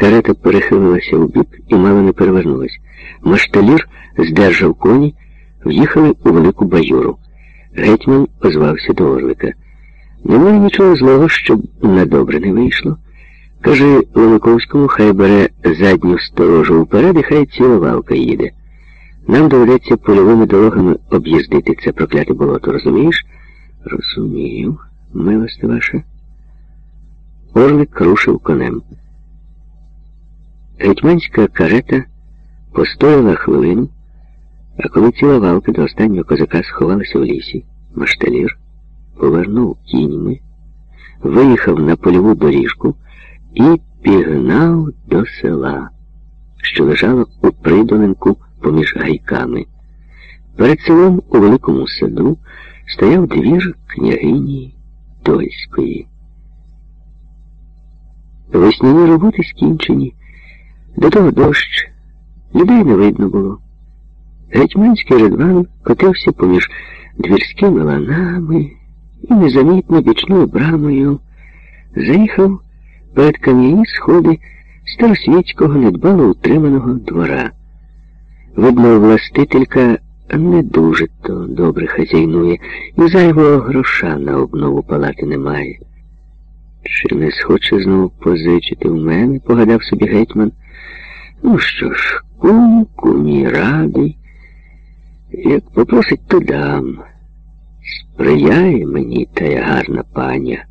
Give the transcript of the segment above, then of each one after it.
Карета перехилилася у бік і мало не перевернулась. Машталір здержав коні, в'їхали у велику баюру. Гетьман озвався до Орлика. Немає нічого злого, щоб на добре не вийшло. Каже Ломиковському, хай бере задню сторожу вперед і хай ціла валка їде. Нам доведеться польовими дорогами об'їздити це прокляте болото, розумієш? Розумію, милости ваша. Орлик рушив конем. Гетьманська карета постояла хвилину, а коли ціла валка до останнього козака сховалася в лісі, машталір повернув кіньми, виїхав на польову доріжку і пігнав до села, що лежало у придолинку поміж гайками. Перед селом у великому саду стояв двір княгині Дольської. Весняні роботи скінчені, до того дощ, людей не видно було. Гетьманський ридван котився поміж двірськими ланами і незамітно бічною брамою заїхав перед кам'яні сходи старосвітського недбало утриманого двора. Видно, властителька не дуже то добре хазяйнує, і зайвого гроша на обнову палати немає. Чи не схоче знову позичити в мене, погадав собі гетьман. Ну що ж, кум, кумі радий. Як попросить, то дам. Сприяє мені та гарна паня.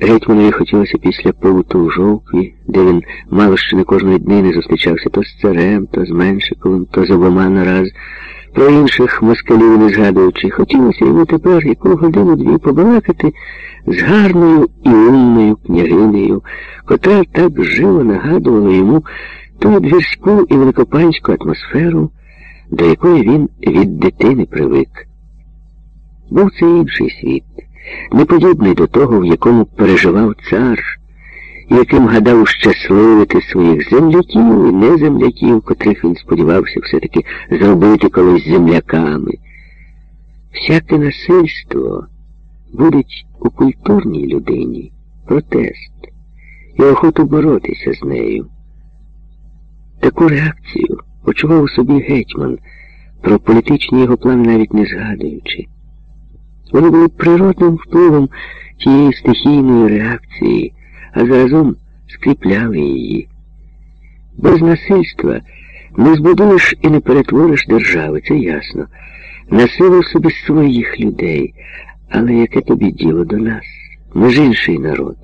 Гетьманові хотілося після повуту у жовкві, де він мало ще не кожної днини зустрічався то з царем, то з Меншиковим, то з обома нараз, про інших москалів не згадуючи. Хотілося йому тепер яку годину-дві побалакати з гарною і умною княгинею, котра так живо нагадувала йому ту двірську і великопанську атмосферу, до якої він від дитини привик. Був це інший світ неподібний до того, в якому переживав цар, яким гадав щасливити своїх земляків і неземляків, котрих він сподівався все-таки зробити колись земляками. Всяке насильство буде у культурній людині протест і охоту боротися з нею. Таку реакцію почував у собі гетьман, про політичні його плани навіть не згадуючи. Вони були природним впливом тієї стихійної реакції, а заразом скріпляли її. Без насильства не збудуєш і не перетвориш держави, це ясно. Насилив собі своїх людей, але яке тобі діло до нас? Ми ж інший народ,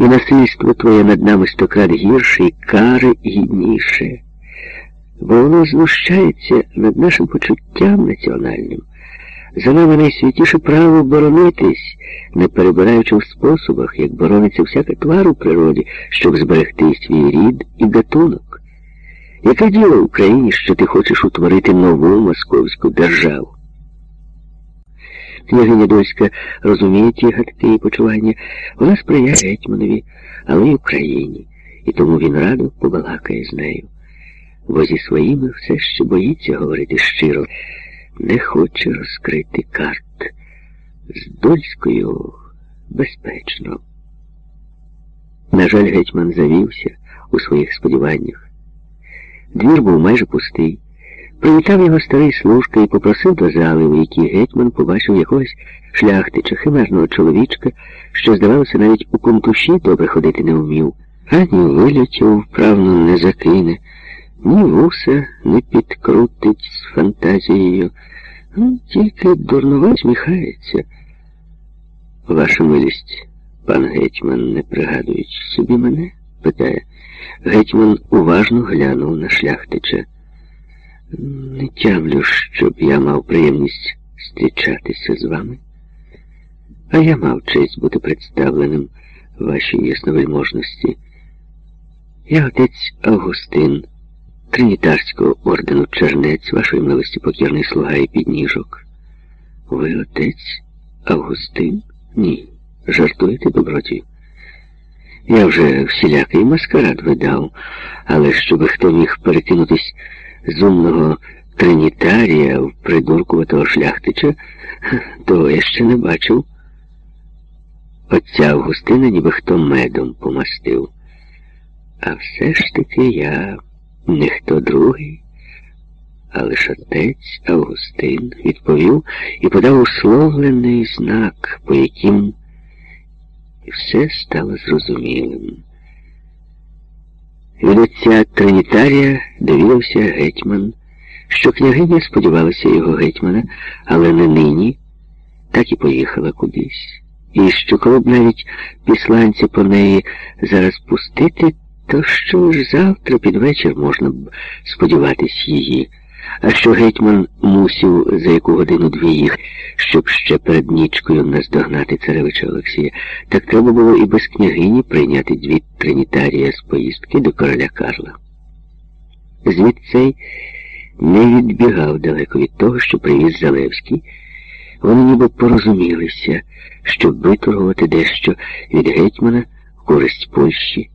і насильство твоє над нами стократ гірше, і кари гідніше, бо воно знущається над нашим почуттям національним. За нами найсвятіше право боронитись, не перебираючи в способах, як борониться всяка твар у природі, щоб зберегти свій рід і гатунок. Яке діло в Україні, що ти хочеш утворити нову московську державу? Княгиня Дольська розуміє ті гадки і почування, вона сприяє Гетьманові, але й Україні, і тому він радо побалакає з нею. Бо зі своїми все ще боїться говорити щиро не хоче розкрити карт. З Дольською безпечно. На жаль, гетьман завівся у своїх сподіваннях. Двір був майже пустий. Привітав його старий служка і попросив до зали, в якій гетьман побачив якогось шляхтича, химерного чоловічка, що, здавалося, навіть у контуші добре ходити не вмів, ані вилітів вправно не закине. Ні вуса не підкрутить з фантазією, ну, тільки дурнова сміхається. Ваша милість, пан гетьман, не пригадуючи собі мене? питає. Гетьман уважно глянув на шляхтича. Не тямлю, щоб я мав приємність зустрічатися з вами. А я мав честь бути представленим вашій ясновельможності. Я отець Августин. Тринітарського ордену Чернець, вашої милості покірний слуга і підніжок. Ви отець Августин? Ні. Жартуєте, добротію? Я вже всілякий маскарад видав, але щоб хто міг перекинутись з умного тринітарія в придуркуватого шляхтича, того я ще не бачив. Отця Августина ніби хто медом помастив. А все ж таки я не хто другий, а лише отець Августин відповів і подав условлений знак, по яким все стало зрозумілим. Від отця Тринітарія довідався гетьман, що княгиня сподівалася його гетьмана, але не нині, так і поїхала кудись. І що коли б навіть післанця по неї зараз пустити, то що ж завтра під вечір можна б сподіватись її. А що гетьман мусів за яку годину-дві їх, щоб ще перед нічкою наздогнати царевича Олексія, так треба було і без княгині прийняти дві тринітарія з поїздки до короля Карла. Звідцей не відбігав далеко від того, що привіз Залевський. Вони ніби порозумілися, щоб виторгувати дещо від гетьмана користь Польщі.